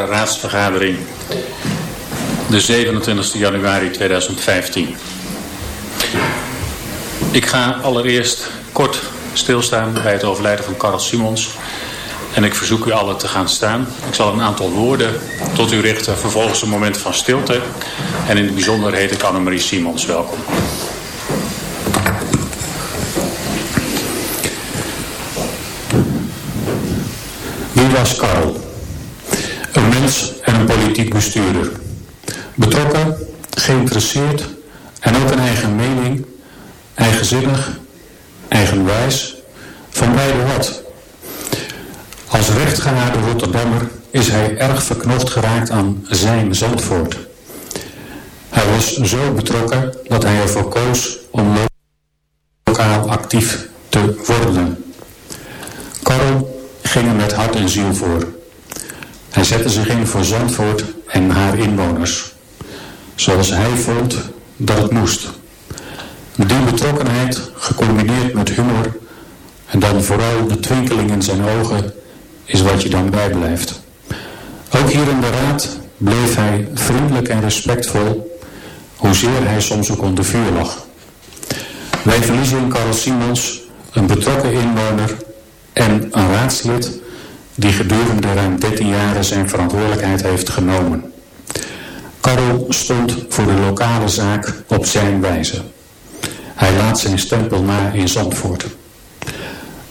openbare raadsvergadering de 27 januari 2015. Ik ga allereerst kort stilstaan bij het overlijden van Karel Simons. En ik verzoek u allen te gaan staan. Ik zal een aantal woorden tot u richten, vervolgens een moment van stilte. En in het bijzonder heet ik Annemarie Simons welkom. Wie was Karel? En een politiek bestuurder. Betrokken, geïnteresseerd en ook een eigen mening, eigenzinnig, eigenwijs, van beide wat. Als rechtgeaarde Rotterdammer is hij erg verknocht geraakt aan zijn Zandvoort. Hij was zo betrokken dat hij ervoor koos om lokaal actief te worden. Karel ging er met hart en ziel voor. Hij zette zich in voor Zandvoort en haar inwoners. Zoals hij vond dat het moest. Die betrokkenheid, gecombineerd met humor en dan vooral de twinkeling in zijn ogen, is wat je dan bijblijft. Ook hier in de raad bleef hij vriendelijk en respectvol, hoezeer hij soms ook onder vuur lag. Wij verliezen Karel Simons een betrokken inwoner en een raadslid die gedurende ruim 13 jaren zijn verantwoordelijkheid heeft genomen. Karel stond voor de lokale zaak op zijn wijze. Hij laat zijn stempel na in Zandvoort.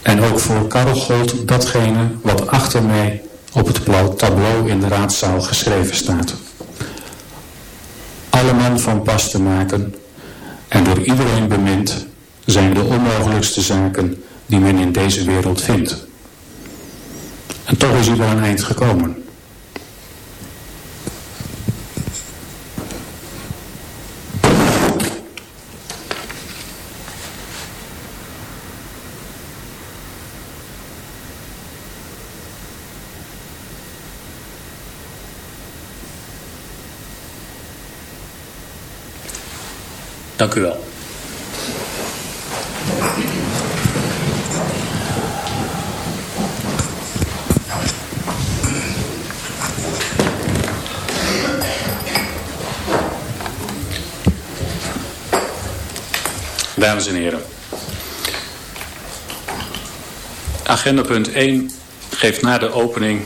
En ook voor Karel gold datgene wat achter mij op het tableau in de raadzaal geschreven staat. Alle man van pas te maken en door iedereen bemind zijn de onmogelijkste zaken die men in deze wereld vindt. En toch is hij er een eind gekomen. Dank u wel. Dames en heren. Agenda punt 1 geeft na de opening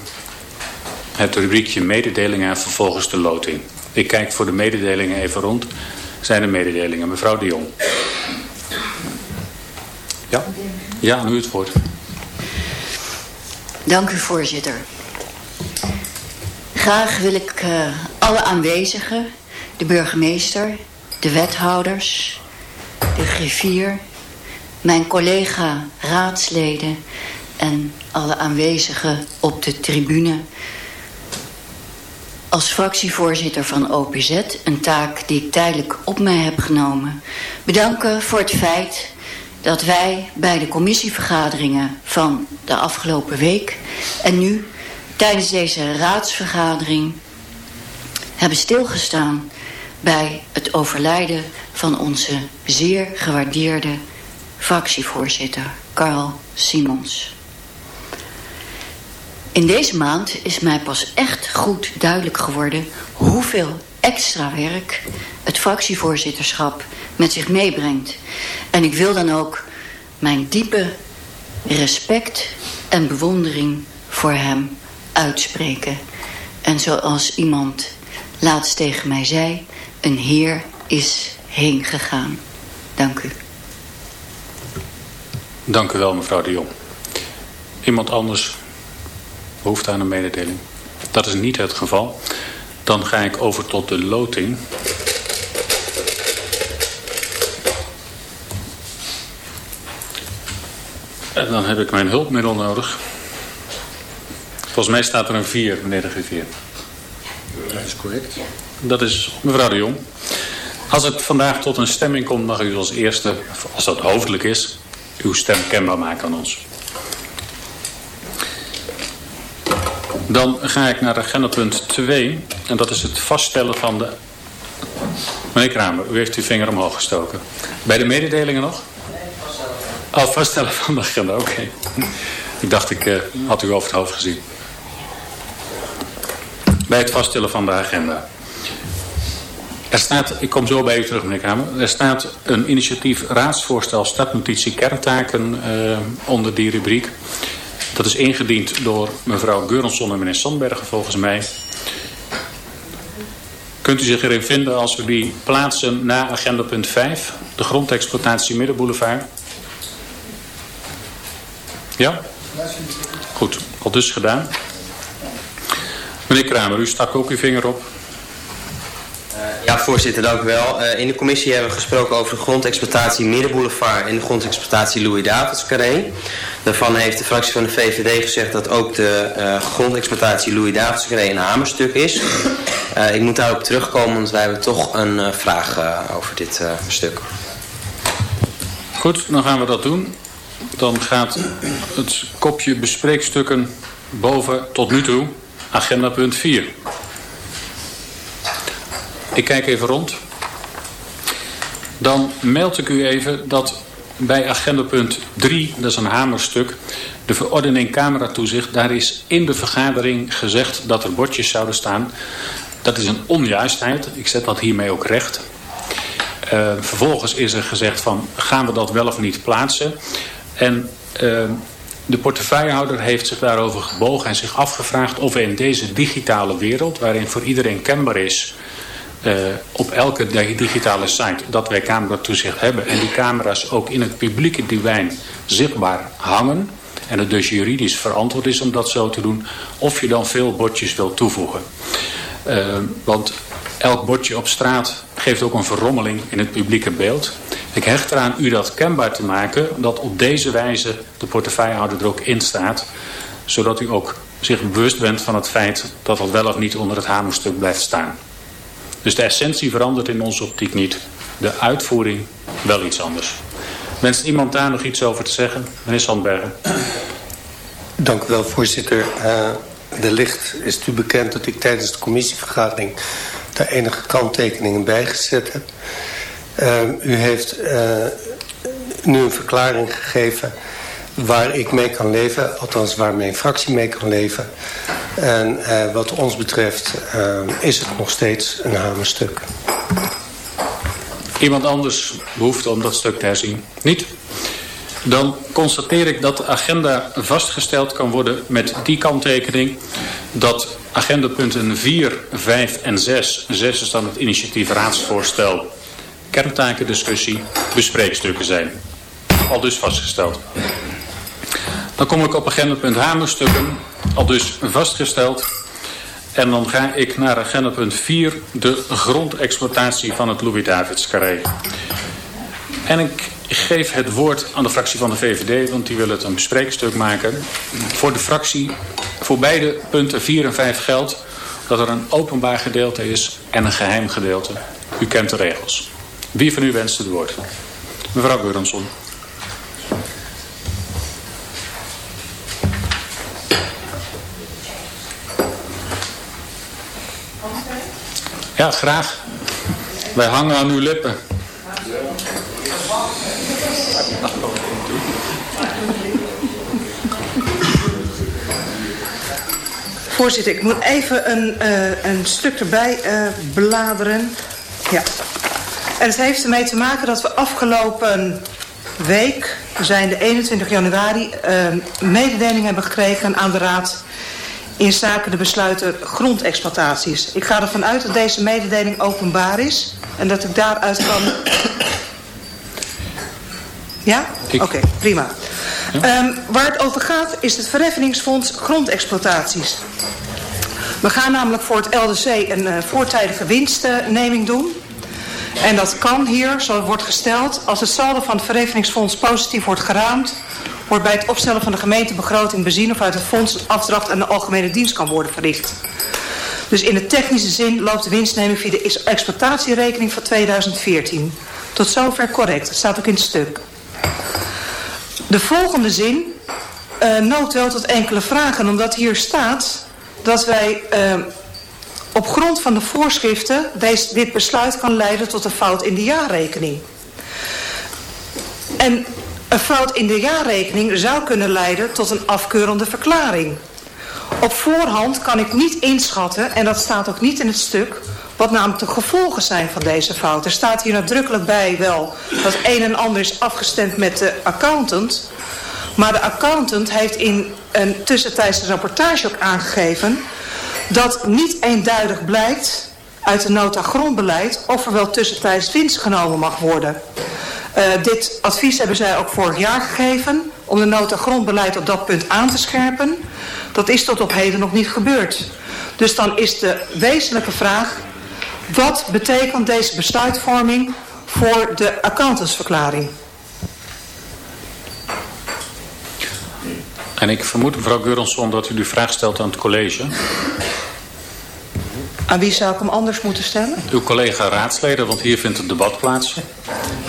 het rubriekje mededelingen en vervolgens de loting. Ik kijk voor de mededelingen even rond zijn er mededelingen. Mevrouw de Jong. Ja, ja aan u het woord. Dank u voorzitter. Graag wil ik uh, alle aanwezigen, de burgemeester, de wethouders, de mijn collega raadsleden en alle aanwezigen op de tribune. Als fractievoorzitter van OPZ, een taak die ik tijdelijk op mij heb genomen, bedanken voor het feit dat wij bij de commissievergaderingen van de afgelopen week en nu tijdens deze raadsvergadering hebben stilgestaan bij het overlijden van onze zeer gewaardeerde fractievoorzitter Carl Simons. In deze maand is mij pas echt goed duidelijk geworden... hoeveel extra werk het fractievoorzitterschap met zich meebrengt. En ik wil dan ook mijn diepe respect en bewondering voor hem uitspreken. En zoals iemand laatst tegen mij zei... een heer is heen gegaan. Dank u. Dank u wel, mevrouw de Jong. Iemand anders behoefte aan een mededeling? Dat is niet het geval. Dan ga ik over tot de loting. En dan heb ik mijn hulpmiddel nodig. Volgens mij staat er een 4, meneer de griffier. Dat is correct. Dat is mevrouw de Jong. Als het vandaag tot een stemming komt, mag u als eerste, als dat hoofdelijk is, uw stem kenbaar maken aan ons. Dan ga ik naar agenda punt 2. En dat is het vaststellen van de... Meneer Kramer, u heeft uw vinger omhoog gestoken. Bij de mededelingen nog? Oh, vaststellen van de agenda, oké. Ik dacht, ik uh, had u over het hoofd gezien. bij het vaststellen van de agenda. Er staat, ik kom zo bij u terug meneer Kamer, er staat een initiatief raadsvoorstel stadnotitie kerntaken uh, onder die rubriek. Dat is ingediend door mevrouw Geurensson en meneer Sandbergen volgens mij. Kunt u zich erin vinden als we die plaatsen na agenda punt 5, de grondexploitatie Middenboulevard? Ja? Goed, al dus gedaan. Meneer Kramer, u stak ook uw vinger op. Ja, voorzitter, dank u wel. Uh, in de commissie hebben we gesproken over de grondexploitatie Middenboulevard en de grondexploitatie Louis Davids. Daarvan heeft de fractie van de VVD gezegd dat ook de uh, grondexploitatie Louis Davids een hamerstuk is. Uh, ik moet daarop terugkomen, want wij hebben toch een vraag over dit stuk. Goed, dan gaan we dat doen. Dan gaat het kopje bespreekstukken boven tot nu toe agenda punt 4. Ik kijk even rond. Dan meld ik u even dat bij agendapunt 3, dat is een hamerstuk, de verordening cameratoezicht, daar is in de vergadering gezegd dat er bordjes zouden staan. Dat is een onjuistheid. Ik zet dat hiermee ook recht. Uh, vervolgens is er gezegd van gaan we dat wel of niet plaatsen. En uh, de portefeuillehouder heeft zich daarover gebogen en zich afgevraagd of in deze digitale wereld, waarin voor iedereen kenbaar is uh, op elke digitale site dat wij cameratoezicht hebben en die camera's ook in het publieke domein zichtbaar hangen en het dus juridisch verantwoord is om dat zo te doen, of je dan veel bordjes wil toevoegen. Uh, want elk bordje op straat geeft ook een verrommeling in het publieke beeld. Ik hecht eraan u dat kenbaar te maken dat op deze wijze de portefeuillehouder er ook in staat, zodat u ook zich bewust bent van het feit dat dat wel of niet onder het hamerstuk blijft staan. Dus de essentie verandert in onze optiek niet. De uitvoering wel iets anders. Wenst iemand daar nog iets over te zeggen? Meneer Sandbergen. Dank u wel, voorzitter. Uh, de licht is u bekend dat ik tijdens de commissievergadering daar enige kanttekeningen bij gezet heb. Uh, u heeft uh, nu een verklaring gegeven waar ik mee kan leven. Althans, waar mijn fractie mee kan leven. En uh, wat ons betreft uh, is het nog steeds een hamerstuk. Iemand anders behoeft om dat stuk te herzien? Niet? Dan constateer ik dat de agenda vastgesteld kan worden met die kanttekening dat agendapunten 4, 5 en 6, 6 is dan het initiatief raadsvoorstel, kerntakendiscussie, bespreekstukken zijn. Al dus vastgesteld. Dan kom ik op agendapunt hamerstukken, al dus vastgesteld. En dan ga ik naar agendapunt 4, de grondexploitatie van het Louis-Davids Carré. En ik geef het woord aan de fractie van de VVD, want die wil het een bespreekstuk maken. Voor de fractie, voor beide punten 4 en 5 geldt dat er een openbaar gedeelte is en een geheim gedeelte. U kent de regels. Wie van u wenst het woord? Mevrouw Geurensson. Ja, graag. Wij hangen aan uw lippen. Voorzitter, ik moet even een, uh, een stuk erbij uh, bladeren. Ja. En het heeft ermee te maken dat we afgelopen week, we zijn de 21 januari, uh, mededeling hebben gekregen aan de Raad in zaken de besluiten grondexploitaties. Ik ga ervan uit dat deze mededeling openbaar is en dat ik daaruit kan... Ja? Oké, okay, prima. Ja. Um, waar het over gaat is het verheffeningsfonds grondexploitaties. We gaan namelijk voor het LDC een uh, voortijdige winstneming doen. En dat kan hier, zo wordt gesteld, als het saldo van het verheffeningsfonds positief wordt geraamd wordt bij het opstellen van de gemeentebegroting bezien of uit het fonds een afdracht aan de algemene dienst kan worden verricht. Dus in de technische zin loopt de winstneming via de exploitatierekening van 2014. Tot zover correct, dat staat ook in het stuk. De volgende zin uh, wel tot enkele vragen, omdat hier staat dat wij uh, op grond van de voorschriften deze, dit besluit kan leiden tot een fout in de jaarrekening. En een fout in de jaarrekening zou kunnen leiden tot een afkeurende verklaring. Op voorhand kan ik niet inschatten, en dat staat ook niet in het stuk... wat namelijk de gevolgen zijn van deze fout. Er staat hier nadrukkelijk bij wel dat een en ander is afgestemd met de accountant... Maar de accountant heeft in een tussentijdse rapportage ook aangegeven... dat niet eenduidig blijkt uit de nota grondbeleid... of er wel tussentijds winst genomen mag worden. Uh, dit advies hebben zij ook vorig jaar gegeven... om de nota grondbeleid op dat punt aan te scherpen. Dat is tot op heden nog niet gebeurd. Dus dan is de wezenlijke vraag... wat betekent deze besluitvorming voor de accountantsverklaring? En ik vermoed, mevrouw Geurensson, dat u die vraag stelt aan het college. Aan wie zou ik hem anders moeten stellen? Uw collega raadsleden, want hier vindt het debat plaats.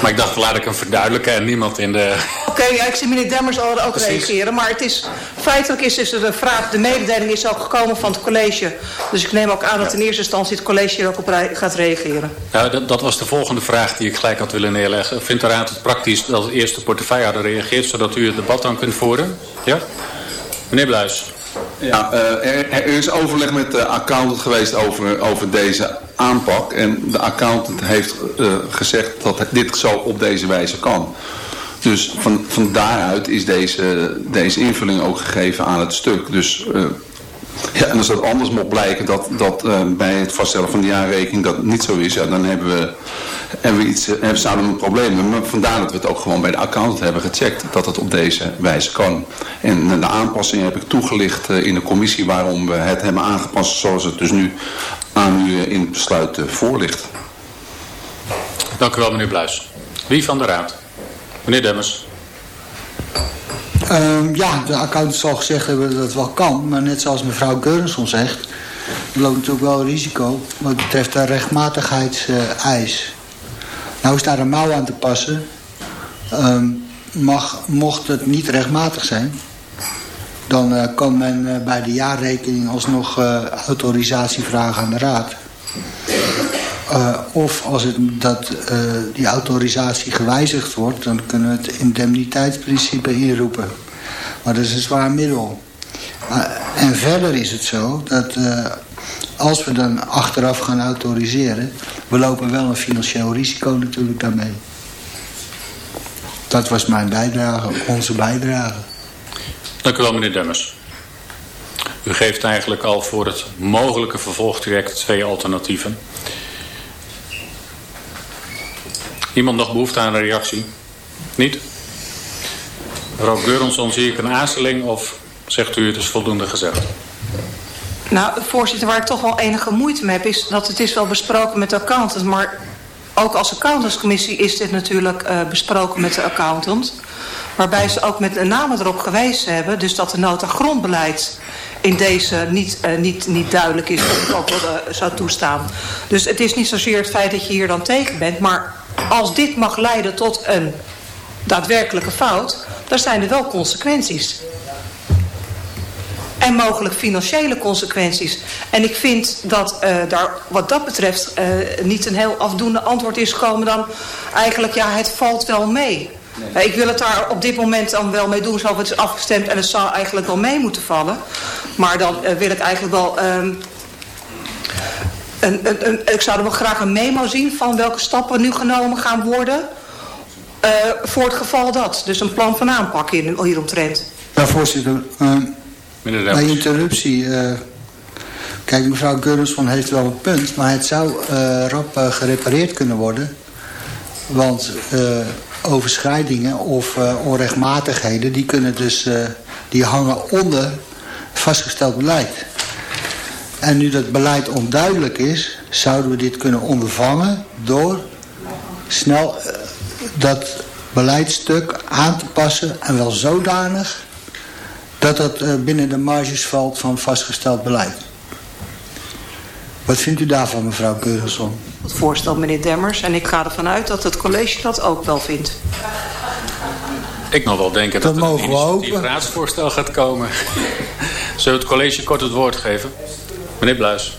Maar ik dacht, laat ik hem verduidelijken en niemand in de... Oké, ja, ik zie meneer Demmers al ook Precies. reageren. Maar het is, feitelijk is dus de vraag, de mededeling is ook gekomen van het college. Dus ik neem ook aan dat in eerste instantie het college hier ook op gaat reageren. Ja, dat, dat, was de volgende vraag die ik gelijk had willen neerleggen. Vindt de raad het praktisch dat het eerste portefeuillehouder reageert... zodat u het debat dan kunt voeren? Ja? Meneer Bluis. Ja, uh, er, er, is overleg met de accountant geweest over, over deze aanpak. En de accountant heeft uh, gezegd dat dit zo op deze wijze kan. Dus van, van daaruit is deze, deze invulling ook gegeven aan het stuk. Dus uh, ja, en als dat anders mocht blijken dat, dat uh, bij het vaststellen van de jaarrekening dat niet zo is, ja, dan hebben we, hebben we iets, hebben, zouden we een probleem Maar vandaar dat we het ook gewoon bij de accountant hebben gecheckt dat het op deze wijze kan. En de aanpassingen heb ik toegelicht in de commissie waarom we het hebben aangepast zoals het dus nu aan u in het besluit voor ligt. Dank u wel meneer Bluis. Wie van de raad? Meneer Demmers. Um, ja, de accountant zal gezegd hebben dat het wel kan. Maar net zoals mevrouw Geurenson zegt... er loopt natuurlijk wel risico wat betreft de rechtmatigheidseis. nou is daar een mouw aan te passen. Um, mag, mocht het niet rechtmatig zijn... dan uh, kan men uh, bij de jaarrekening alsnog uh, autorisatie vragen aan de raad. Uh, of als het, dat, uh, die autorisatie gewijzigd wordt... dan kunnen we het indemniteitsprincipe inroepen. Maar dat is een zwaar middel. En verder is het zo dat als we dan achteraf gaan autoriseren... we lopen wel een financieel risico natuurlijk daarmee. Dat was mijn bijdrage, onze bijdrage. Dank u wel, meneer Demmers. U geeft eigenlijk al voor het mogelijke vervolgtraject twee alternatieven. Iemand nog behoefte aan een reactie? Niet? Mevrouw Geuronsson, zie ik een aarzeling of zegt u het is voldoende gezegd? Nou, voorzitter, waar ik toch wel enige moeite mee heb... is dat het is wel besproken met de accountant... maar ook als accountantscommissie is dit natuurlijk uh, besproken met de accountant... waarbij ze ook met name erop gewezen hebben... dus dat de nota grondbeleid in deze niet, uh, niet, niet duidelijk is... of ik ook wel uh, zou toestaan. Dus het is niet zozeer het feit dat je hier dan tegen bent... maar als dit mag leiden tot een daadwerkelijke fout, dan zijn er wel consequenties. En mogelijk financiële consequenties. En ik vind dat uh, daar wat dat betreft uh, niet een heel afdoende antwoord is gekomen dan eigenlijk, ja, het valt wel mee. Nee. Ik wil het daar op dit moment dan wel mee doen, zo het is afgestemd en het zou eigenlijk wel mee moeten vallen. Maar dan uh, wil ik eigenlijk wel um, een, een, een, ik zou er wel graag een memo zien van welke stappen nu genomen gaan worden. Uh, voor het geval dat. Dus een plan van aanpak in, hieromtrent. Ja, voorzitter. Uh, bij interruptie. Uh, kijk, mevrouw Geurensman heeft wel een punt. Maar het zou rap gerepareerd kunnen worden. Want overschrijdingen of onrechtmatigheden... die kunnen dus... die hangen onder vastgesteld beleid. En nu dat beleid onduidelijk is, zouden we dit kunnen ondervangen door snel uh, dat beleidstuk aan te passen en wel zodanig dat dat uh, binnen de marges valt van vastgesteld beleid. Wat vindt u daarvan, mevrouw Keurenson? Het voorstel, meneer Demmers. En ik ga ervan uit dat het college dat ook wel vindt. Ik nog wel denken dat, dat er een initiatief raadsvoorstel gaat komen. Zullen we het college kort het woord geven? Meneer Bluis.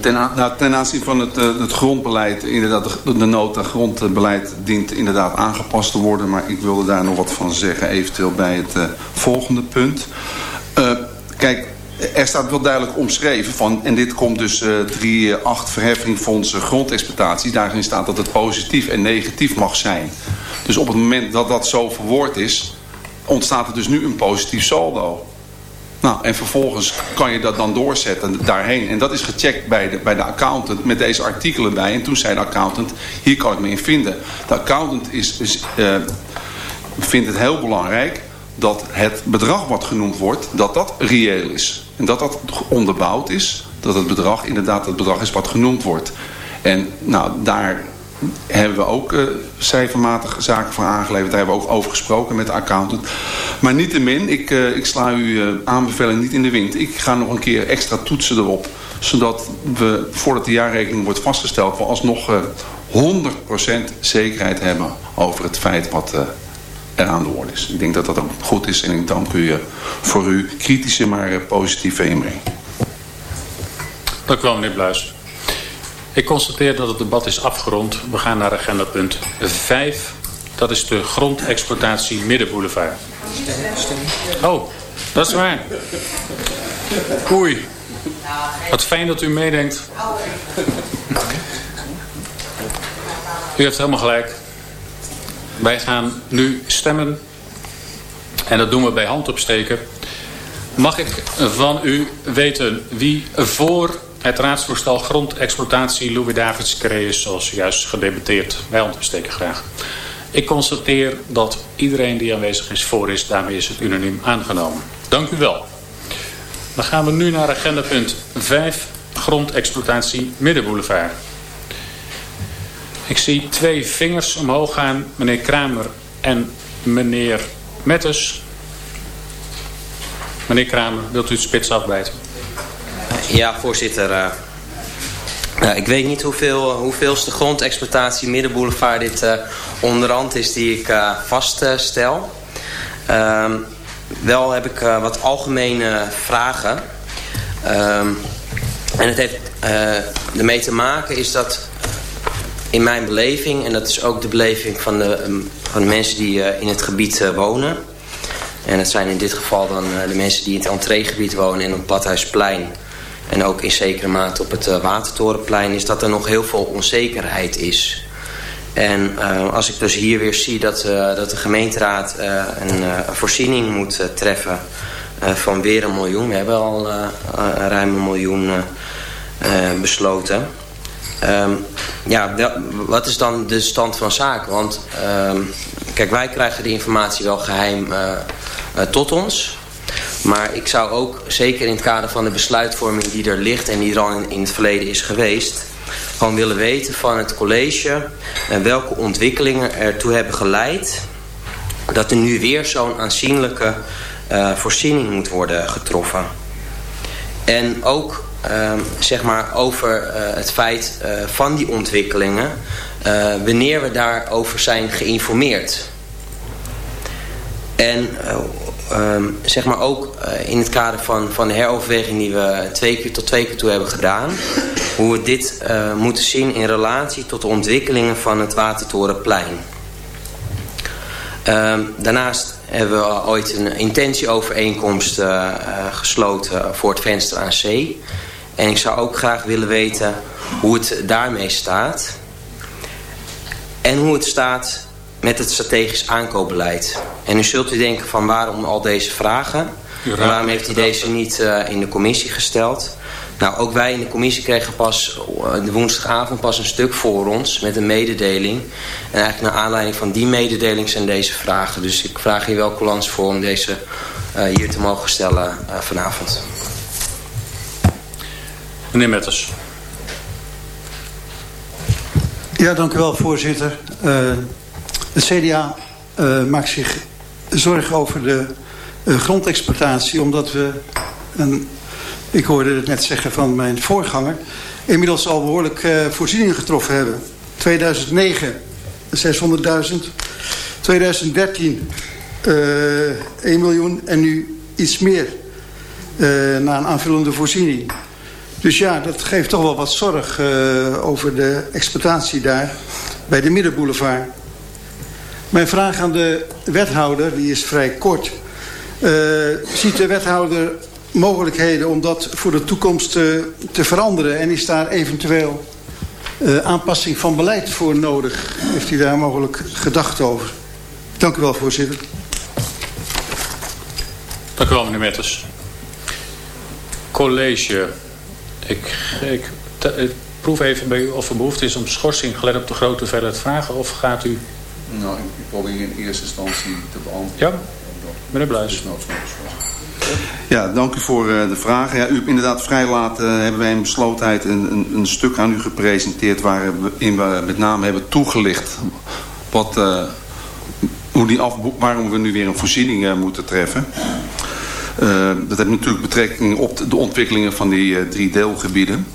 Ten, nou, ten, aanzien van het, uh, het grondbeleid, inderdaad, de, de nota grondbeleid dient inderdaad aangepast te worden. Maar ik wilde daar nog wat van zeggen, eventueel bij het uh, volgende punt. kijk, er staat wel duidelijk omschreven van... en dit komt dus uh, 3, 8 verheffingfondsen grondexploitatie. Daarin staat dat het positief en negatief mag zijn. Dus op het moment dat dat zo verwoord is... ontstaat er dus nu een positief saldo. Nou, en vervolgens kan je dat dan doorzetten daarheen. En dat is gecheckt bij de, bij de accountant met deze artikelen bij. En toen zei de accountant, hier kan ik me in vinden. De accountant is, is, uh, vindt het heel belangrijk dat het bedrag wat genoemd wordt, dat dat reëel is. En dat dat onderbouwd is, dat het bedrag inderdaad het bedrag is wat genoemd wordt. En nou, daar hebben we ook uh, cijfermatige zaken voor aangeleverd. Daar hebben we ook over gesproken met de accountant. Maar niettemin, ik, uh, ik sla uw uh, aanbeveling niet in de wind. Ik ga nog een keer extra toetsen erop. Zodat we, voordat de jaarrekening wordt vastgesteld... we alsnog 100% zekerheid hebben over het feit wat er aan de orde is. Ik denk dat dat ook goed is en ik dank u voor uw kritische maar positieve inbreng. Dank u wel, meneer Bluis. Ik constateer dat het debat is afgerond. We gaan naar agenda punt 5. Dat is de grondexploitatie Middenboulevard. Oh, dat is waar. Oei. Wat fijn dat u meedenkt. U heeft helemaal gelijk. Wij gaan nu stemmen. En dat doen we bij hand opsteken. Mag ik van u weten wie voor het raadsvoorstel grondexploitatie Louis Davids Carré zoals juist gedebatteerd. Wij ondersteken graag. Ik constateer dat iedereen die aanwezig is voor is. Daarmee is het unaniem aangenomen. Dank u wel. Dan gaan we nu naar agenda punt 5. Grondexploitatie Middenboulevard. Ik zie twee vingers omhoog gaan. Meneer Kramer en meneer Mettes. Meneer Kramer, wilt u het spits afbijten? Ja, voorzitter. Uh, ik weet niet hoeveel, hoeveelste grondexploitatie Middenboulevard dit uh, onderhand is die ik vaststel. Ehm, wel heb ik wat algemene vragen. Ehm, en het heeft ermee te maken is dat in mijn beleving... en dat is ook de beleving van de, um, van mensen die in het gebied wonen... en dat zijn in dit geval dan de mensen die in het entreegebied wonen en op Badhuisplein en ook in zekere mate op het uh, Watertorenplein... is dat er nog heel veel onzekerheid is. En uh, als ik dus hier weer zie dat, uh, dat de gemeenteraad een voorziening moet treffen... van weer een miljoen. We hebben al ruim een miljoen besloten. Um, ja, wat is dan de stand van zaken? Want um, kijk, wij krijgen de informatie wel geheim tot ons... Maar ik zou ook, zeker in het kader van de besluitvorming die er ligt... en die er al in, het verleden is geweest... gewoon willen weten van het college... en welke ontwikkelingen ertoe hebben geleid... dat er nu weer zo'n aanzienlijke uh, voorziening moet worden getroffen. En ook uh, zeg maar over uh, het feit van die ontwikkelingen... wanneer we daarover zijn geïnformeerd... En um, zeg maar ook uh, in het kader van, van de heroverweging die we twee keer tot twee keer toe hebben gedaan. Hoe we dit uh, moeten zien in relatie tot de ontwikkelingen van het Watertorenplein. Um, daarnaast hebben we ooit een intentieovereenkomst uh, gesloten voor het venster aan zee. En ik zou ook graag willen weten hoe het daarmee staat. En hoe het staat met het strategisch aankoopbeleid. En nu zult u denken van waarom al deze vragen? En waarom heeft hij deze niet uh, in de commissie gesteld? Nou, ook wij in de commissie kregen pas uh, de woensdagavond pas een stuk voor ons met een mededeling. En eigenlijk naar aanleiding van die mededeling zijn deze vragen. Dus ik vraag hier wel coulance voor om deze uh, hier te mogen stellen vanavond. Meneer Metters. Ja, dank u wel, voorzitter. Het CDA uh, maakt zich zorgen over de uh, grondexploitatie... omdat we, een, ik hoorde het net zeggen van mijn voorganger... inmiddels al behoorlijk uh, voorzieningen getroffen hebben. 2009 600.000, 2013 1 miljoen en nu iets meer na een aanvullende voorziening. Dus ja, dat geeft toch wel wat zorg over de exploitatie daar bij de Middenboulevard... Mijn vraag aan de wethouder, die is vrij kort. Uh, ziet de wethouder mogelijkheden om dat voor de toekomst te veranderen? En is daar eventueel aanpassing van beleid voor nodig? Heeft u daar mogelijk gedacht over? Dank u wel, voorzitter. Dank u wel, meneer Metters. College. Ik, ik, ik, proef even bij u of er behoefte is om schorsing gelet op de grote hoeveelheid vragen. Of gaat u... Nou, ik probeer in eerste instantie te beantwoorden. Ja, meneer Bluis. Ja, dank u voor uh, de vragen. Ja, u hebt inderdaad vrij laat uh, hebben wij in beslotenheid een, een, een, stuk aan u gepresenteerd... waarin we met name hebben toegelicht wat, uh, hoe die afboek, waarom we nu weer een voorziening moeten treffen. dat heeft natuurlijk betrekking op de ontwikkelingen van die drie deelgebieden.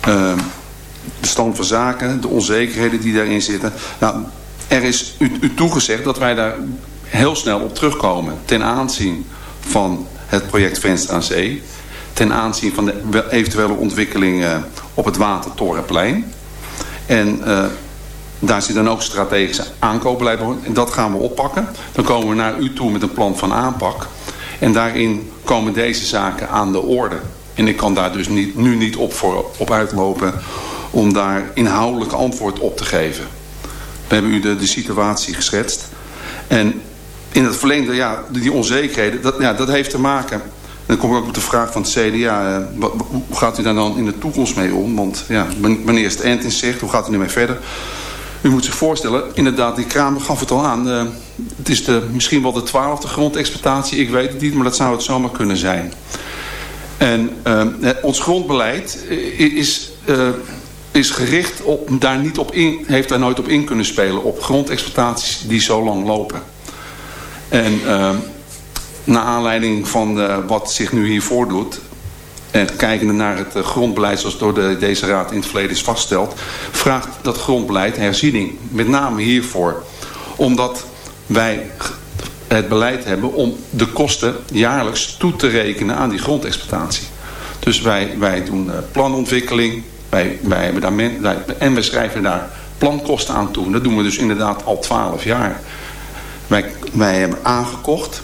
de stand van zaken, de onzekerheden die daarin zitten. Nou, er is u, toegezegd dat wij daar heel snel op terugkomen ten aanzien van het project Venst aan Zee. Ten aanzien van de eventuele ontwikkelingen op het Watertorenplein. En uh, daar zit dan ook strategische aankoopbeleid bij. En dat gaan we oppakken. Dan komen we naar u toe met een plan van aanpak. En daarin komen deze zaken aan de orde. En ik kan daar dus niet, nu niet op, voor, op uitlopen om daar inhoudelijk antwoord op te geven. We hebben u de, de situatie geschetst. En in het verlengde, ja, die onzekerheden, dat, ja, dat heeft te maken... dan kom ik ook op de vraag van het CDA, eh, wat, hoe gaat u daar dan in de toekomst mee om? Want ja, wanneer is het eind in zicht, hoe gaat u ermee verder? U moet zich voorstellen, inderdaad, die Kramer gaf het al aan. Uh, het is de, misschien wel de twaalfde grondexploitatie, ik weet het niet, maar dat zou het zomaar kunnen zijn. En uh, ons grondbeleid is, is gericht op, daar niet op in, heeft daar nooit op in kunnen spelen, op grondexploitaties die zo lang lopen. En uh, naar aanleiding van uh, wat zich nu hier voordoet... en kijkende naar het uh, grondbeleid zoals door de, deze raad in het verleden is vastgesteld... vraagt dat grondbeleid herziening. Met name hiervoor. Omdat wij het beleid hebben om de kosten jaarlijks toe te rekenen aan die grondexploitatie. Dus wij, wij doen planontwikkeling wij, wij hebben daar men, en we schrijven daar plankosten aan toe. Dat doen we dus inderdaad al twaalf jaar. Wij, wij hebben aangekocht.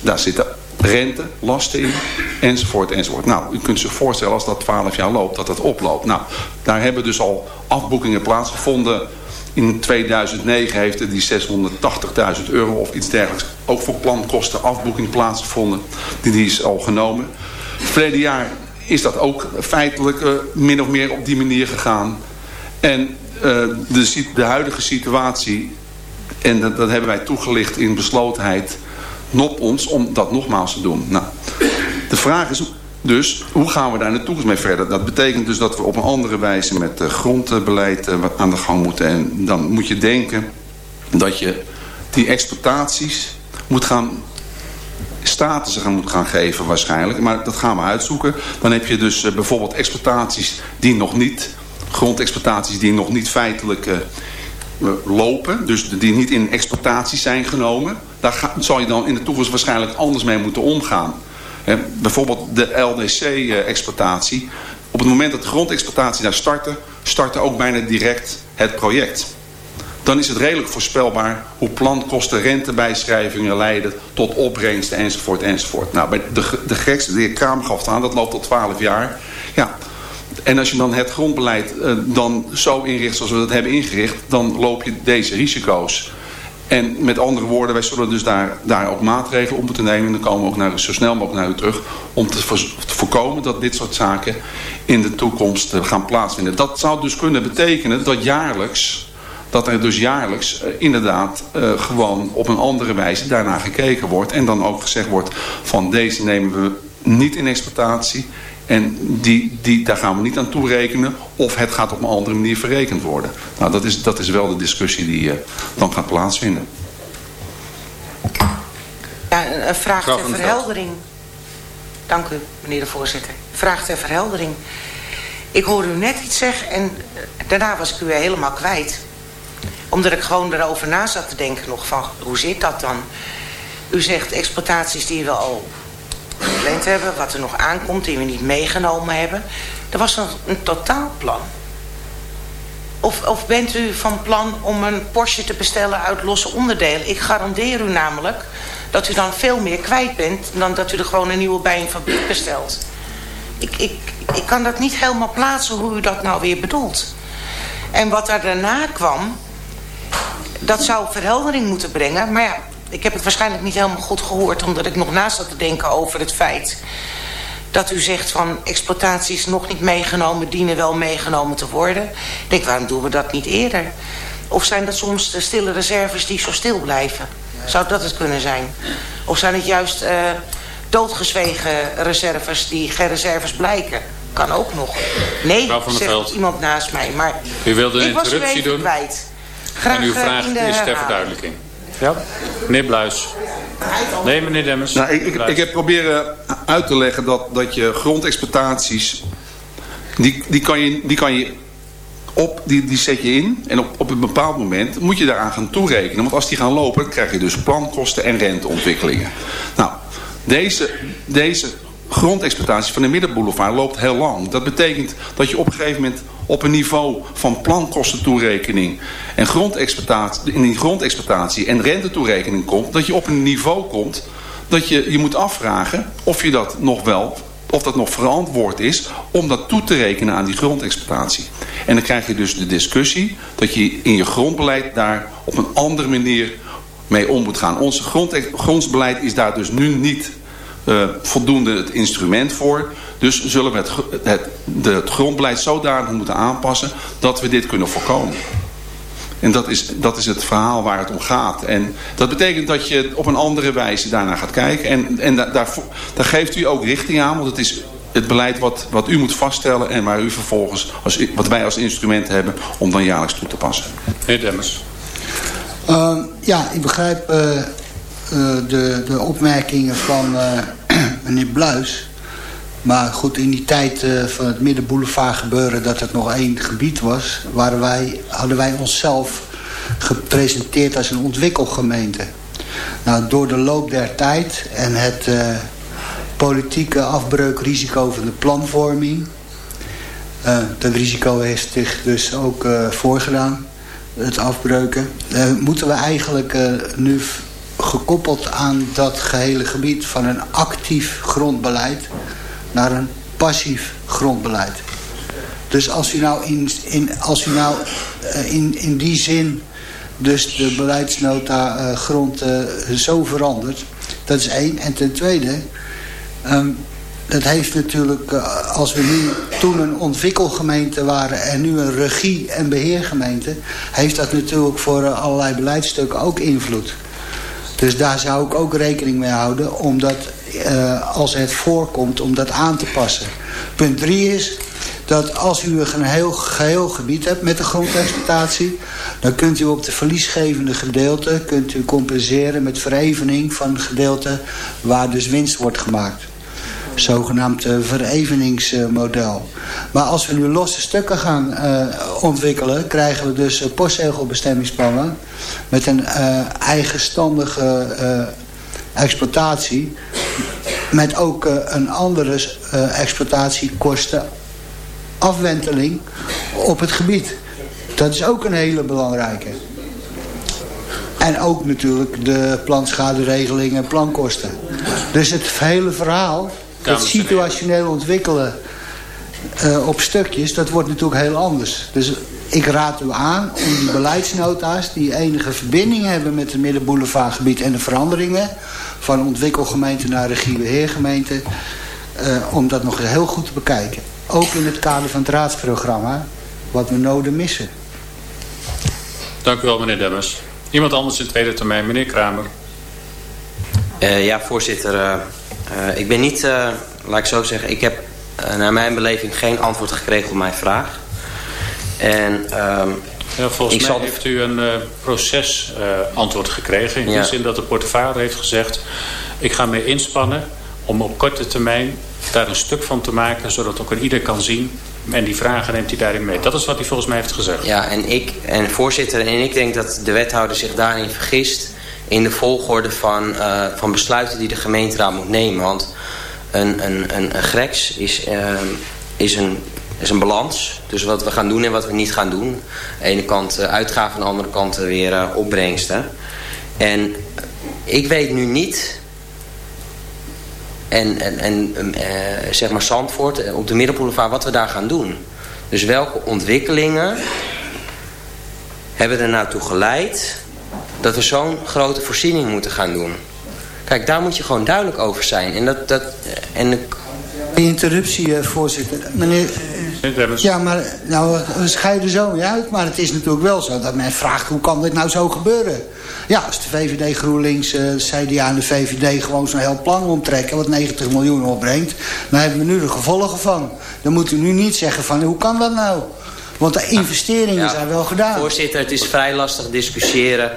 Daar zitten rente, lasten in, enzovoort, enzovoort. Nou, u kunt zich voorstellen als dat 12 jaar loopt, dat dat oploopt. Nou, daar hebben dus al afboekingen plaatsgevonden. In 2009 heeft er die 680.000 euro of iets dergelijks... ook voor plankosten afboeking plaatsgevonden. Die, die is al genomen. Verleden jaar is dat ook feitelijk uh, min of meer op die manier gegaan. En uh, de, de huidige situatie en dat, dat hebben wij toegelicht in beslotenheid op ons om dat nogmaals te doen. Nou, de vraag is dus, hoe gaan we daar toekomst mee verder? Dat betekent dus dat we op een andere wijze met uh, grondbeleid aan de gang moeten. En dan moet je denken dat je die exploitaties moet gaan status gaan gaan geven waarschijnlijk. Maar dat gaan we uitzoeken. Dan heb je dus uh, bijvoorbeeld exploitaties die nog niet... grondexploitaties die nog niet feitelijk lopen, dus die niet in exploitatie zijn genomen, daar zal je dan in de toekomst waarschijnlijk anders mee moeten omgaan. bijvoorbeeld de LDC-exploitatie. Op het moment dat de grondexploitatie daar startte, startte ook bijna direct het project. Dan is het redelijk voorspelbaar hoe plankosten, rentebijschrijvingen leiden tot opbrengsten enzovoort enzovoort. Nou, bij de, de gekste, de heer Kramer gaf het aan, dat loopt tot 12 jaar. Ja, en als je dan het grondbeleid uh, dan zo inricht zoals we dat hebben ingericht... dan loop je deze risico's. En met andere woorden, wij zullen dus daar, daar ook maatregelen op moeten nemen. En dan komen we ook naar, zo snel mogelijk naar u terug... om te, voorkomen dat dit soort zaken in de toekomst uh, gaan plaatsvinden. Dat zou dus kunnen betekenen dat jaarlijks... dat er dus jaarlijks uh, inderdaad gewoon op een andere wijze daarna gekeken wordt. En dan ook gezegd wordt van deze nemen we niet in exploitatie... En die, die, daar gaan we niet aan toerekenen. Of het gaat op een andere manier verrekend worden. Nou, dat is, dat is wel de discussie die uh, dan gaat plaatsvinden. Ja, een vraag ter verheldering. Dank u, meneer de voorzitter. Vraag ter verheldering. Ik hoorde u net iets zeggen en eh, daarna was ik u weer helemaal kwijt. Omdat ik gewoon erover na zat te denken nog van, hoe zit dat dan? U zegt exploitaties die we al gepland hebben, wat er nog aankomt, die we niet meegenomen hebben. Er was een totaalplan. Of, of bent u van plan om een Porsche te bestellen uit losse onderdelen? Ik garandeer u namelijk dat u dan veel meer kwijt bent... dan dat u er gewoon een nieuwe bij een fabriek bestelt. Ik, ik, ik kan dat niet helemaal plaatsen hoe u dat nou weer bedoelt. En wat er daarna kwam, dat zou verheldering moeten brengen. Maar ja, ik heb het waarschijnlijk niet helemaal goed gehoord... omdat ik nog naast zat te denken over het feit... dat u zegt van exploitaties nog niet meegenomen... dienen wel meegenomen te worden. Ik denk, waarom doen we dat niet eerder? Of zijn dat soms de stille reserves die zo stil blijven? Zou dat het kunnen zijn? Of zijn het juist uh, doodgezwegen reserves die geen reserves blijken? Kan ook nog. Nee, zegt iemand naast mij. Maar u wilde een interruptie doen? Kwijt. Graag en uw eh, vraag is ter verduidelijking. Ja, meneer Bluis. Nee, meneer Demmers. Nou, ik, ik, ik, heb proberen uit te leggen dat, dat je grondexploitaties... Die, die, kan je, die kan je op, die, die zet je in. En op, op een bepaald moment moet je daaraan gaan toerekenen. Want als die gaan lopen, krijg je dus plankosten en renteontwikkelingen. Nou, deze, deze grondexploitatie van de Middenboulevard loopt heel lang. Dat betekent dat je op een gegeven moment op een niveau van plankostentoerekening en grondexploitatie, in die grondexploitatie en rentetoerekening komt, dat je op een niveau komt dat je je moet afvragen of je dat nog wel of dat nog verantwoord is om dat toe te rekenen aan die grondexploitatie. En dan krijg je dus de discussie dat je in je grondbeleid daar op een andere manier mee om moet gaan. Ons grondsbeleid is daar dus nu niet uh, voldoende het instrument voor. Dus zullen we het, het, het grondbeleid zodanig moeten aanpassen dat we dit kunnen voorkomen. En dat is, dat is het verhaal waar het om gaat. En dat betekent dat je op een andere wijze daarnaar gaat kijken. En, en daar, daar, geeft u ook richting aan. Want het is het beleid wat, wat u moet vaststellen. En waar u vervolgens, als, wat wij als instrument hebben, om dan jaarlijks toe te passen. Meneer Demmers. Uh, ja, ik begrijp uh, de, de opmerkingen van uh, meneer Bluis. Maar goed, in die tijd uh, van het Middenboulevard gebeuren dat het nog één gebied was... Waren wij, hadden wij onszelf gepresenteerd als een ontwikkelgemeente. Nou, door de loop der tijd en het politieke afbreukrisico van de planvorming... Dat risico heeft zich dus ook voorgedaan, het afbreuken... moeten we eigenlijk nu gekoppeld aan dat gehele gebied van een actief grondbeleid naar een passief grondbeleid. Dus als u nou in, in, als u nou, uh, in, in die zin dus de beleidsnota uh, grond uh, zo verandert, dat is één. En ten tweede, um, dat heeft natuurlijk, als we nu toen een ontwikkelgemeente waren en nu een regie- en beheergemeente, heeft dat natuurlijk voor allerlei beleidsstukken ook invloed. Dus daar zou ik ook rekening mee houden, omdat uh, als het voorkomt om dat aan te passen. Punt drie is dat als u een heel geheel gebied hebt met de grondexploitatie... dan kunt u op de verliesgevende gedeelte kunt u compenseren met verevening van het gedeelte waar dus winst wordt gemaakt. Zogenaamd vereveningsmodel. Maar als we nu losse stukken gaan uh, ontwikkelen... krijgen we dus postzegelbestemmingsplannen... met een eigenstandige exploitatie met ook een andere exploitatiekosten afwenteling op het gebied. Dat is ook een hele belangrijke. En ook natuurlijk de planschaderegeling en plankosten. Dus het hele verhaal, het situationeel ontwikkelen uh, op stukjes, dat wordt natuurlijk heel anders. Dus ik raad u aan om die beleidsnota's... die enige verbinding hebben met het Middenboulevardgebied en de veranderingen... van ontwikkelgemeente naar regiebeheergemeente... Uh, om dat nog heel goed te bekijken. Ook in het kader van het raadsprogramma, wat we nodig missen. Dank u wel, meneer Demmers. Iemand anders in tweede termijn, meneer Kramer. Uh, ja, voorzitter. Uh, ik ben niet, laat ik zo zeggen... ik heb naar mijn beleving geen antwoord gekregen op mijn vraag. En, ja, volgens mij heeft u een procesantwoord gekregen. In ja. die zin dat de portefeuille heeft gezegd... ik ga me inspannen om op korte termijn daar een stuk van te maken... zodat ook een ieder kan zien en die vragen neemt hij daarin mee. Dat is wat hij volgens mij heeft gezegd. Ja, en ik, en voorzitter, en ik denk dat de wethouder zich daarin vergist... in de volgorde van, uh, van besluiten die de gemeenteraad moet nemen. Want een, een, een, een GREX is, uh, is een is een balans. Dus wat we gaan doen en wat we niet gaan doen. Aan de ene kant uh, uitgaven, aan de andere kant weer opbrengsten. En ik weet nu niet... En, en, en zeg maar Zandvoort, op de Middenboulevard, wat we daar gaan doen. Dus welke ontwikkelingen hebben er naartoe geleid dat we zo'n grote voorziening moeten gaan doen. Kijk, daar moet je gewoon duidelijk over zijn. En dat, dat, en Interruptie, eh, voorzitter. Meneer, ja, maar nou, we scheiden zo niet uit. Maar het is natuurlijk wel zo dat men vraagt... hoe kan dit nou zo gebeuren? Ja, als de VVD, GroenLinks, uh, CDA en de VVD... gewoon zo'n heel plan omtrekken... wat 90 miljoen opbrengt... dan hebben we nu de gevolgen van. Dan moet u nu niet zeggen van... hoe kan dat nou? Want de investeringen zijn wel gedaan. Voorzitter, het is vrij lastig discussiëren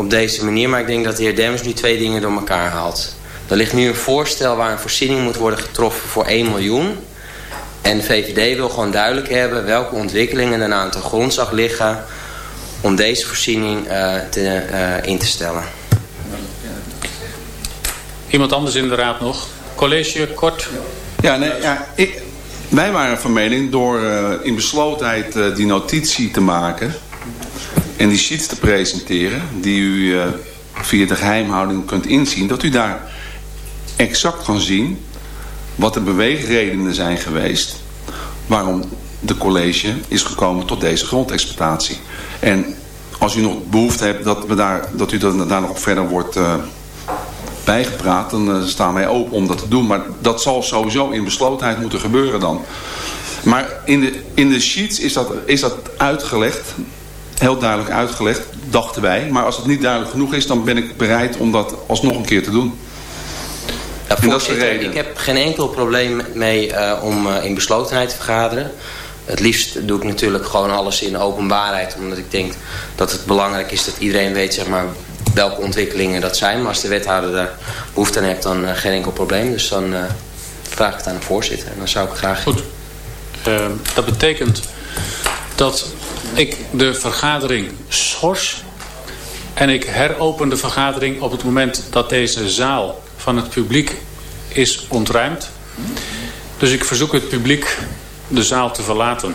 op deze manier. Maar ik denk dat de heer Demmers nu twee dingen door elkaar haalt. Er ligt nu een voorstel waar een voorziening moet worden getroffen voor 1 miljoen. En de VVD wil gewoon duidelijk hebben welke ontwikkelingen er aan de grondslag liggen om deze voorziening uh, te, uh, in te stellen. Iemand anders in de raad nog? College, kort. Ja, nee, ja ik, wij waren van mening door uh, in beslotenheid die notitie te maken en die sheets te presenteren die u uh, via de geheimhouding kunt inzien, dat u daar exact kan zien wat de beweegredenen zijn geweest waarom de college is gekomen tot deze grondexploitatie. En als u nog behoefte hebt dat, we daar, dat u daar nog verder wordt uh, bijgepraat, dan uh, staan wij open om dat te doen. Maar dat zal sowieso in beslotenheid moeten gebeuren dan. Maar in de, in de sheets is dat, is dat uitgelegd heel duidelijk uitgelegd, dachten wij. Maar als het niet duidelijk genoeg is, dan ben ik bereid om dat alsnog een keer te doen. Ja, voorzitter, ik heb geen enkel probleem mee uh, om uh, in beslotenheid te vergaderen. Het liefst doe ik natuurlijk gewoon alles in openbaarheid. Omdat ik denk dat het belangrijk is dat iedereen weet zeg maar, welke ontwikkelingen dat zijn. Maar als de wethouder daar behoefte aan heeft, dan uh, geen enkel probleem. Dus dan vraag ik het aan de voorzitter. En dan zou ik graag... Goed. dat betekent dat ik de vergadering schors en ik heropen de vergadering op het moment dat deze zaal van het publiek is ontruimd. Dus ik verzoek het publiek de zaal te verlaten.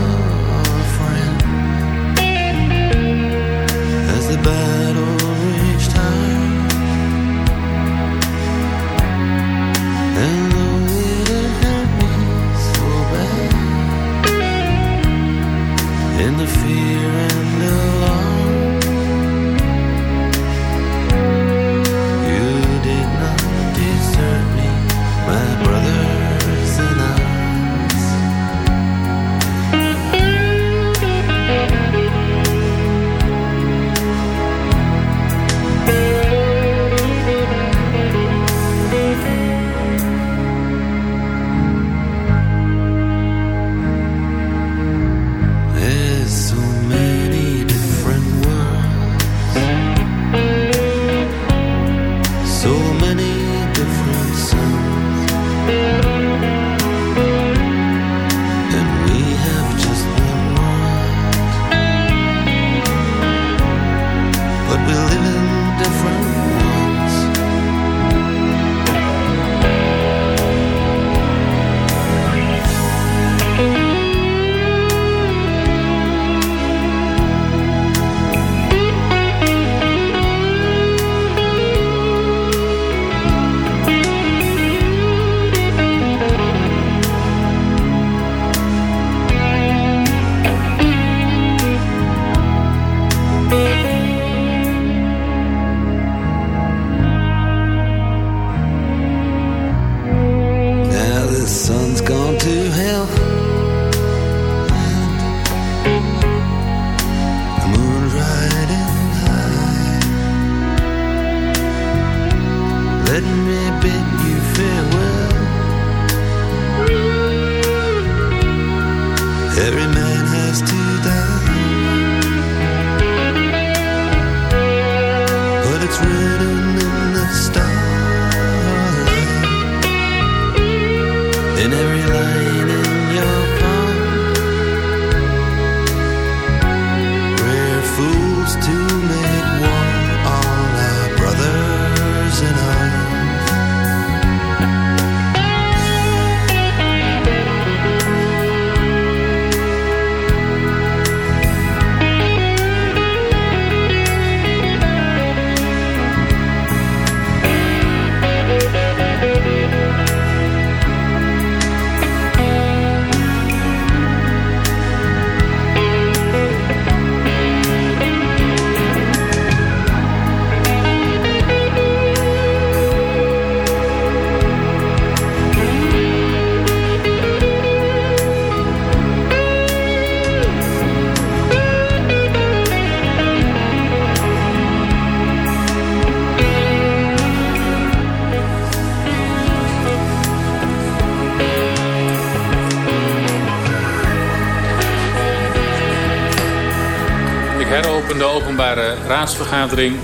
raadsvergadering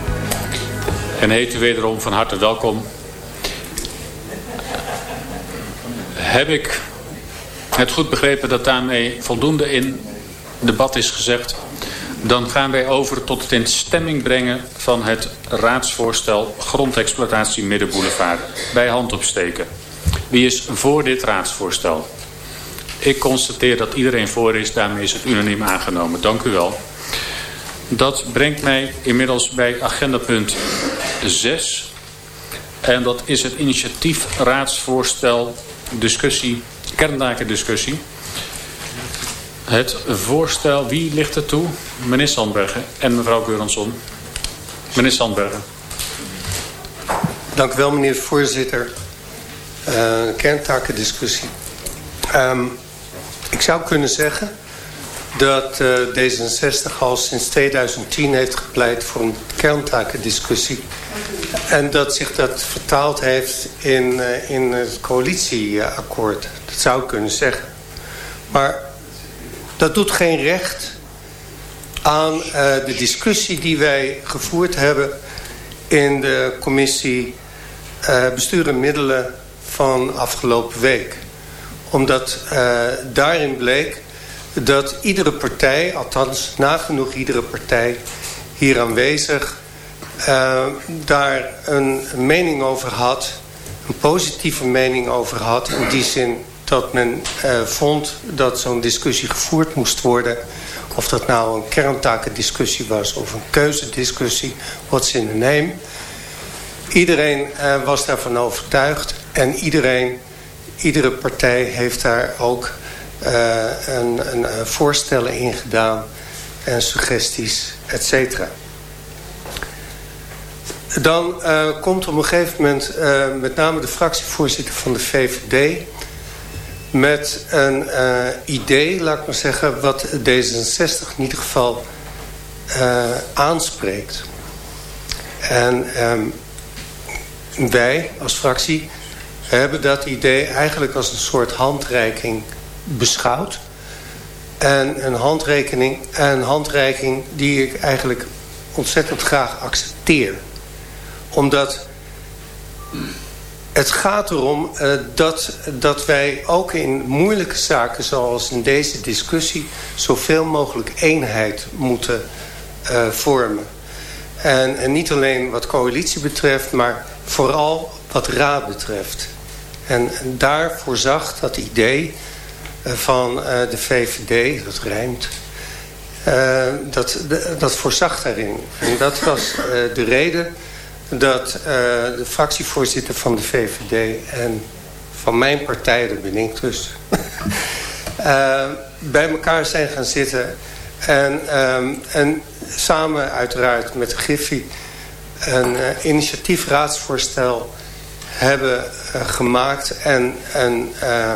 en heet u wederom van harte welkom. Heb ik het goed begrepen dat daarmee voldoende in debat is gezegd? Dan gaan wij over tot het in stemming brengen van het raadsvoorstel grondexploitatie Middenboulevard. Bij hand opsteken. Wie is voor dit raadsvoorstel? Ik constateer dat iedereen voor is. Daarmee is het unaniem aangenomen. Dank u wel. Dat brengt mij inmiddels bij agenda punt 6. En dat is het initiatief raadsvoorstel discussie, kerntakendiscussie. Het voorstel, wie ligt er toe? Meneer Sandbergen en mevrouw Geurensson. Meneer Sandbergen. Dank u wel, meneer voorzitter. Uh, kerntakendiscussie. Um, ik zou kunnen zeggen dat uh, D66 al sinds 2010 heeft gepleit voor een kerntakendiscussie. En dat zich dat vertaald heeft in, uh, in het coalitieakkoord. Dat zou ik kunnen zeggen. Maar dat doet geen recht aan uh, de discussie die wij gevoerd hebben in de commissie bestuur en middelen van afgelopen week. Omdat daarin bleek dat iedere partij, althans nagenoeg iedere partij hier aanwezig... Uh, daar een mening over had, een positieve mening over had... in die zin dat men uh, vond dat zo'n discussie gevoerd moest worden... of dat nou een kerntakendiscussie was of een keuzediscussie, what's in the name... Iedereen uh, was daarvan overtuigd en iedereen, iedere partij heeft daar ook een, een, een voorstellen in gedaan en suggesties, et cetera. Dan uh, komt op een gegeven moment met name de fractievoorzitter van de VVD... met een idee, laat ik maar zeggen, wat D66 in ieder geval aanspreekt. En um, wij als fractie hebben dat idee eigenlijk als een soort handreiking beschouwd. En een, handrekening, een handreiking die ik eigenlijk ontzettend graag accepteer. Omdat het gaat erom uh, dat, dat wij ook in moeilijke zaken zoals in deze discussie... zoveel mogelijk eenheid moeten uh, vormen. En, niet alleen wat coalitie betreft, maar vooral wat raad betreft. En daar voorzag dat idee van uh, de VVD, dat rijmt, uh, dat, dat voorzag daarin. En dat was de reden dat de fractievoorzitter van de VVD en van mijn partij, dat ben ik dus, bij elkaar zijn gaan zitten. En, um, en samen uiteraard met Griffie een initiatiefraadsvoorstel hebben gemaakt en, en uh,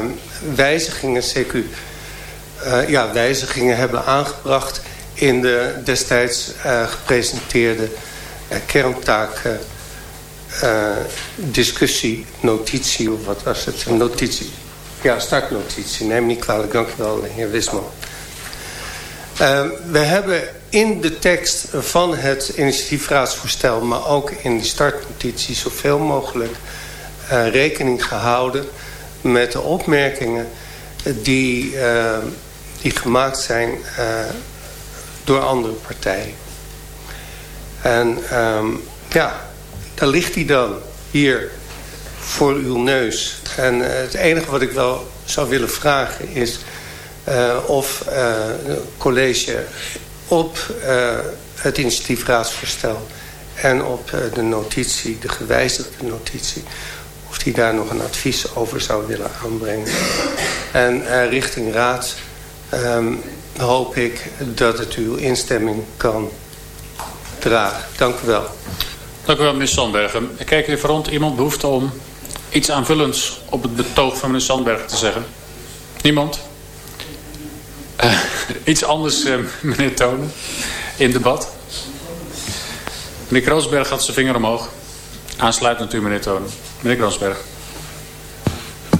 wijzigingen, CQ, uh, ja, wijzigingen hebben aangebracht in de destijds gepresenteerde kerntaak discussie, notitie of wat was het? Notitie. Ja, startnotitie. Neem niet kwalijk, dank u wel, heer Wisman. we hebben in de tekst van het initiatiefraadsvoorstel... maar ook in die startnotitie zoveel mogelijk rekening gehouden... met de opmerkingen die, uh, die gemaakt zijn uh, door andere partijen. En um, ja, daar ligt hij dan, hier, voor uw neus. En het enige wat ik wel zou willen vragen is... of het college op het initiatiefraadsvoorstel en op de notitie, de gewijzigde notitie, of die daar nog een advies over zou willen aanbrengen. En uh, richting raad um, hoop ik dat het uw instemming kan dragen. Dank u wel. Dank u wel, meneer Sandbergen. Kijk even rond. Iemand behoefte om iets aanvullends op het betoog van meneer Sandbergen te zeggen? Niemand? Uh, iets anders, uh, meneer Tonen, in debat. Meneer Kroosberg had zijn vinger omhoog. Aansluitend natuurlijk, meneer Tonen. Meneer Kroosberg.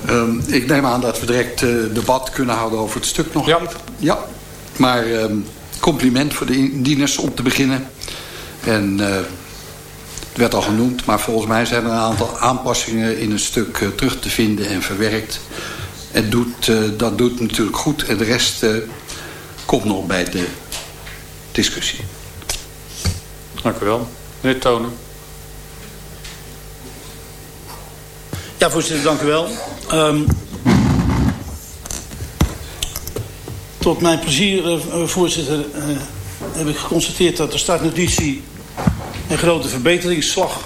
Um, ik neem aan dat we direct uh, debat kunnen houden over het stuk nog ja. Ja. Maar um, compliment voor de indieners om te beginnen. En het werd al genoemd, maar volgens mij zijn er een aantal aanpassingen in een stuk terug te vinden en verwerkt. Het doet, dat doet natuurlijk goed. En de rest komt nog bij de discussie. Dank u wel. Meneer Tonen. Ja, voorzitter, dank u wel. Um, Tot mijn plezier, uh, voorzitter, uh, heb ik geconstateerd dat de startnotitie een grote verbeteringsslag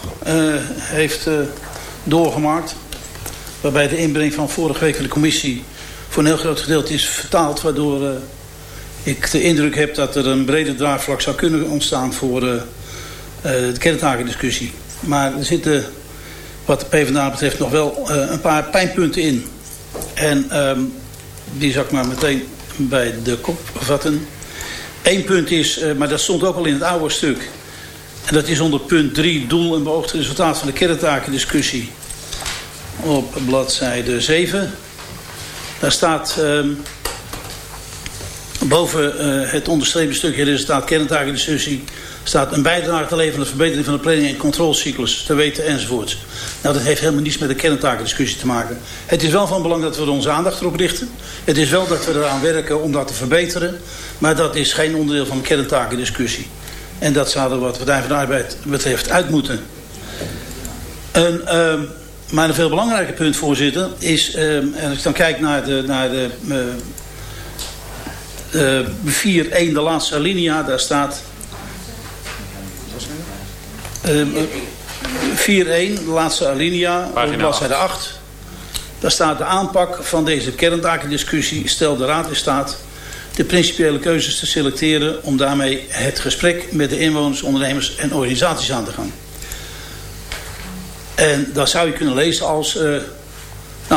heeft doorgemaakt. Waarbij de inbreng van vorige week in de commissie voor een heel groot gedeelte is vertaald. Waardoor ik de indruk heb dat er een brede draagvlak zou kunnen ontstaan voor de kerntakendiscussie. Maar er zitten wat de PvdA betreft nog wel een paar pijnpunten in. En um, die zal ik maar meteen bij de kop vatten. Eén punt is, uh, maar dat stond ook al in het oude stuk. En dat is onder punt 3, doel en beoogd resultaat van de kerntakendiscussie. Op bladzijde 7. Daar staat um, boven uh, het onderstrepen stukje resultaat kerntakendiscussie staat een bijdrage te leveren aan de verbetering van de planning- en controlecyclus, te weten enzovoort. Nou, dat heeft helemaal niets met de kerntakendiscussie te maken. Het is wel van belang dat we onze aandacht erop richten. Het is wel dat we eraan werken om dat te verbeteren. Maar dat is geen onderdeel van de kerntakendiscussie. En dat zou er wat Partij van de Arbeid betreft uit moeten. Uh, maar een veel belangrijker punt, voorzitter, is... Uh, en als ik dan kijk naar de, naar de uh, uh, 4.1, de laatste alinea, daar staat... Uh, 4.1, de laatste alinea, op bladzijde 8. Daar staat de aanpak van deze kerntakendiscussie. Stel de raad in staat de principiële keuzes te selecteren... om daarmee het gesprek met de inwoners, ondernemers en organisaties aan te gaan. En dat zou je kunnen lezen als... Uh, nou,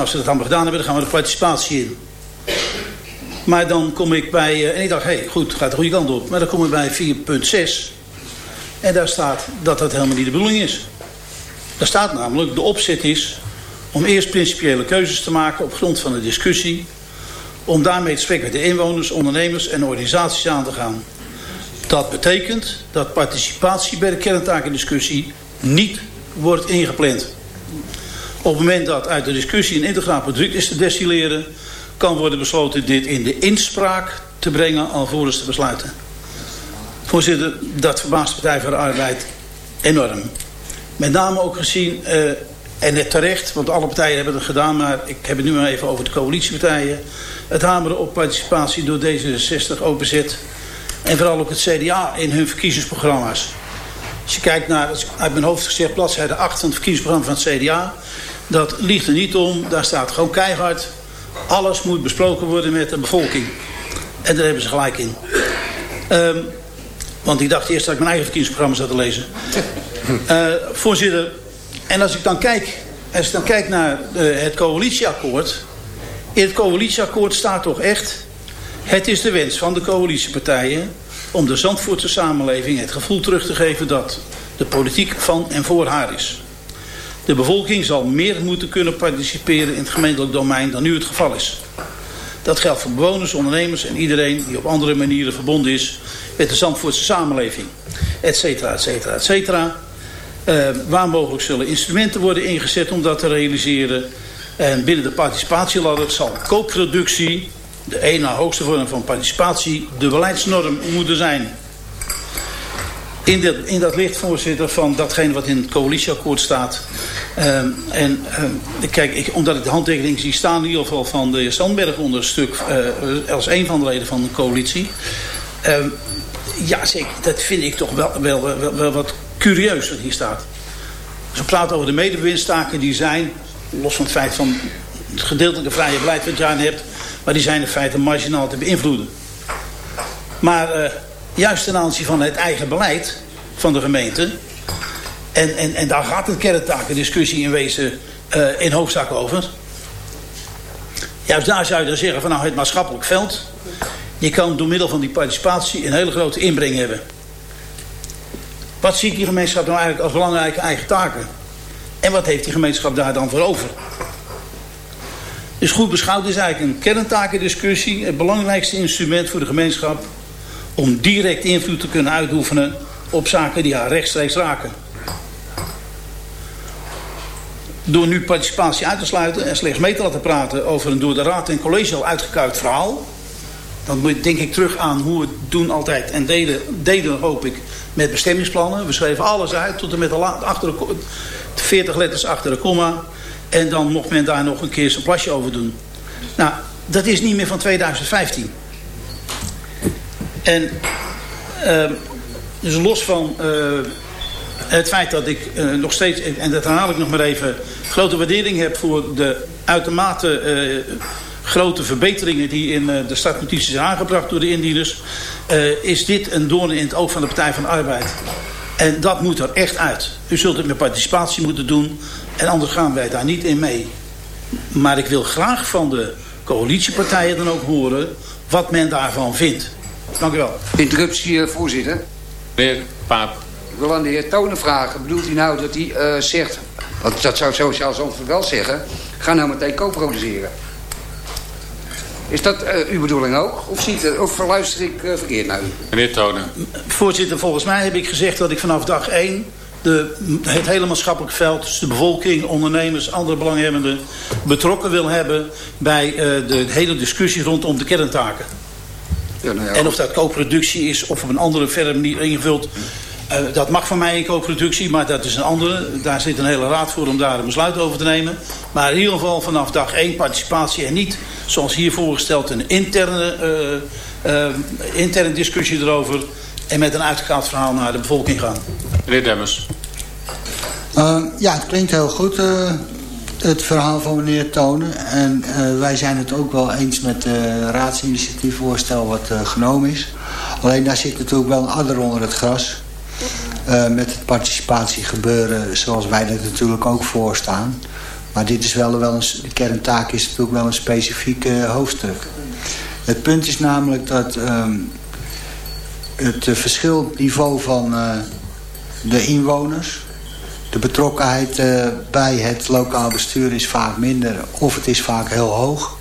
als we dat allemaal gedaan hebben, dan gaan we de participatie in. Maar dan kom ik bij... Uh, en ik dacht, hé, hey, goed, gaat de goede kant op. Maar dan kom ik bij 4.6... En daar staat dat dat helemaal niet de bedoeling is. Daar staat namelijk, de opzet is om eerst principiële keuzes te maken op grond van de discussie. Om daarmee te spreken met de inwoners, ondernemers en organisaties aan te gaan. Dat betekent dat participatie bij de kerntakendiscussie niet wordt ingepland. Op het moment dat uit de discussie een integraal product is te destilleren... kan worden besloten dit in de inspraak te brengen alvorens te besluiten. Voorzitter, dat verbaast Partij voor de Arbeid enorm. Met name ook gezien, uh, en net terecht, want alle partijen hebben het gedaan... maar ik heb het nu maar even over de coalitiepartijen... het hameren op participatie door D66, OPZ... en vooral ook het CDA in hun verkiezingsprogramma's. Als je kijkt naar, uit mijn hoofd gezegd, bladzijde 8 van het verkiezingsprogramma van het CDA... dat ligt er niet om, daar staat gewoon keihard... alles moet besproken worden met de bevolking. En daar hebben ze gelijk in. Um, want ik dacht eerst dat ik mijn eigen verkiezingsprogramma zat te lezen. Uh, voorzitter, en als ik dan kijk, als ik dan kijk naar uh, het coalitieakkoord. In het coalitieakkoord staat toch echt... Het is de wens van de coalitiepartijen om de Zandvoortse samenleving het gevoel terug te geven dat de politiek van en voor haar is. De bevolking zal meer moeten kunnen participeren in het gemeentelijk domein dan nu het geval is. Dat geldt voor bewoners, ondernemers en iedereen die op andere manieren verbonden is met de Zandvoortse samenleving. Etcetera, etcetera, etcetera. Uh, waar mogelijk zullen instrumenten worden ingezet om dat te realiseren. En binnen de participatieladder zal koopproductie, de ene na hoogste vorm van participatie, de beleidsnorm moeten zijn. In in dat licht, voorzitter, van datgene wat in het coalitieakkoord staat. Um, en um, kijk, ik, omdat ik de handtekening zie staan, in ieder geval van de heer Sandberg onder stuk, uh, als een van de leden van de coalitie. Um, ja, zeker, dat vind ik toch wel, wel, wel, wat curieus wat hier staat. Ze praten over de medebewindstaken die zijn, los van het feit van het gedeeltelijke vrije beleid wat je aan hebt, maar die zijn in feite marginaal te beïnvloeden. Maar uh, juist ten aanzien van het eigen beleid van de gemeente, en, en, en daar gaat het kerntakendiscussie in wezen uh, in hoofdzaak over. Juist daar zou je dan zeggen van nou het maatschappelijk veld. Je kan door middel van die participatie een hele grote inbreng hebben. Wat ziet die gemeenschap nou eigenlijk als belangrijke eigen taken? En wat heeft die gemeenschap daar dan voor over? Dus goed beschouwd is eigenlijk een kerntakendiscussie... het belangrijkste instrument voor de gemeenschap... om direct invloed te kunnen uitoefenen op zaken die haar rechtstreeks raken. Door nu participatie uit te sluiten en slechts mee te laten praten... over een door de raad en college al uitgekuikt verhaal... dan denk ik terug aan hoe we het doen altijd en deden, deden hoop ik, met bestemmingsplannen. We schreven alles uit tot en met de, achter de, 40 letters achter de komma. En dan mocht men daar nog een keer zijn plasje over doen. Nou, dat is niet meer van 2015. En uh, dus los van uh, het feit dat ik uh, nog steeds, en dat herhaal ik nog maar even, grote waardering heb voor de uitermate grote verbeteringen die in de startnotities zijn aangebracht door de indieners, is dit een doorn in het oog van de Partij van de Arbeid. En dat moet er echt uit. U zult het met participatie moeten doen en anders gaan wij daar niet in mee. Maar ik wil graag van de coalitiepartijen dan ook horen wat men daarvan vindt. Dank u wel. Interruptie, voorzitter. Meneer Paap. Ik wil aan de heer Tonen vragen. Bedoelt hij nou dat hij uh, zegt... Want dat zou Sociaal Zandvoort wel zeggen... Ga nou meteen co-produceren. Is dat uh, uw bedoeling ook? Of, ziet, of luister ik uh, verkeerd naar u? Meneer Tonen. Voorzitter, volgens mij heb ik gezegd dat ik vanaf dag 1... De, het hele maatschappelijk veld, dus de bevolking, ondernemers, andere belanghebbenden... betrokken wil hebben bij uh, de hele discussie rondom de kerntaken. Ja, nou ja, en of dat co-productie is of op een andere verder manier ingevuld... Uh, dat mag van mij in co-productie, maar dat is een andere. Daar zit een hele raad voor om daar een besluit over te nemen. Maar in ieder geval vanaf dag 1 participatie en niet, zoals hier voorgesteld, een interne, uh, uh, interne discussie erover. En met een uitgekaald verhaal naar de bevolking gaan. Meneer Demmers. ja, het klinkt heel goed, het verhaal van meneer Tonen. En wij zijn het ook wel eens met het raadsinitiatiefvoorstel wat genomen is. Alleen daar zit natuurlijk wel een adder onder het gras. Uh, met het participatiegebeuren zoals wij dat natuurlijk ook voorstaan. Maar dit is wel, wel een, de kerntaak is natuurlijk wel een specifiek hoofdstuk. Het punt is namelijk dat um, het uh, verschilniveau van de inwoners... de betrokkenheid bij het lokaal bestuur is vaak minder of het is vaak heel hoog.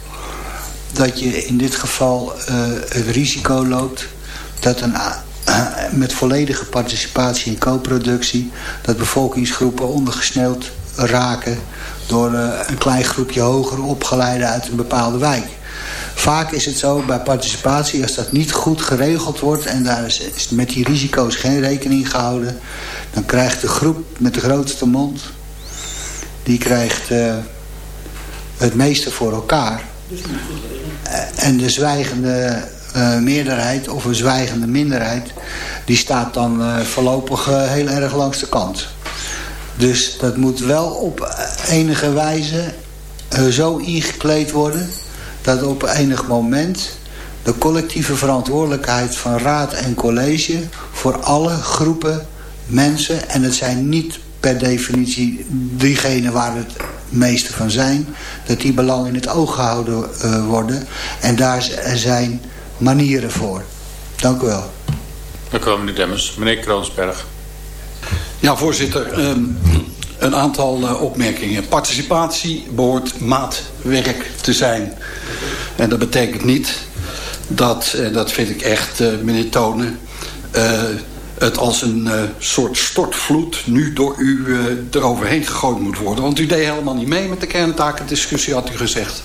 Dat je in dit geval het risico loopt dat een met volledige participatie in co-productie... dat bevolkingsgroepen ondergesneeuwd raken... door een klein groepje hoger opgeleiden uit een bepaalde wijk. Vaak is het zo bij participatie, als dat niet goed geregeld wordt... en daar is, met die risico's geen rekening gehouden... dan krijgt de groep met de grootste mond... die krijgt uh, het meeste voor elkaar. En de zwijgende uh, meerderheid of een zwijgende minderheid... die staat dan voorlopig heel erg langs de kant. Dus dat moet wel op enige wijze zo ingekleed worden... dat op enig moment de collectieve verantwoordelijkheid van raad en college... voor alle groepen mensen, en het zijn niet per definitie diegenen waar het meeste van zijn... dat die belang in het oog gehouden worden. En daar zijn manieren voor. Dank u wel. Dank u wel, meneer Demmers. Meneer Kroonsberg. Ja, voorzitter. Um, een aantal uh, opmerkingen. Participatie behoort maatwerk te zijn. En dat betekent niet dat, en dat vind ik echt, uh, meneer Tonen... Het als een soort stortvloed nu door u eroverheen gegooid moet worden. Want u deed helemaal niet mee met de kerntakendiscussie, had u gezegd.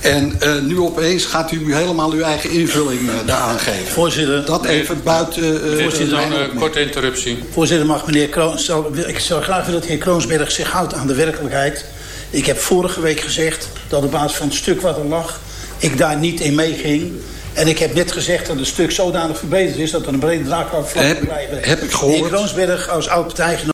En uh, nu opeens gaat u helemaal uw eigen invulling uh, daaraan geven. Voorzitter. Dat even buiten... Uh, voorzitter, een korte interruptie. Voorzitter, mag meneer Kroons... Ik zou graag willen dat de heer Kroonsberg zich houdt aan de werkelijkheid. Ik heb vorige week gezegd dat op basis van het stuk wat er lag... ik daar niet in meeging. En ik heb net gezegd dat het stuk zodanig verbeterd is... dat er een brede draagvlak heb, blijven. Heb ik gehoord. De heer Kroonsberg als oud partijgenoot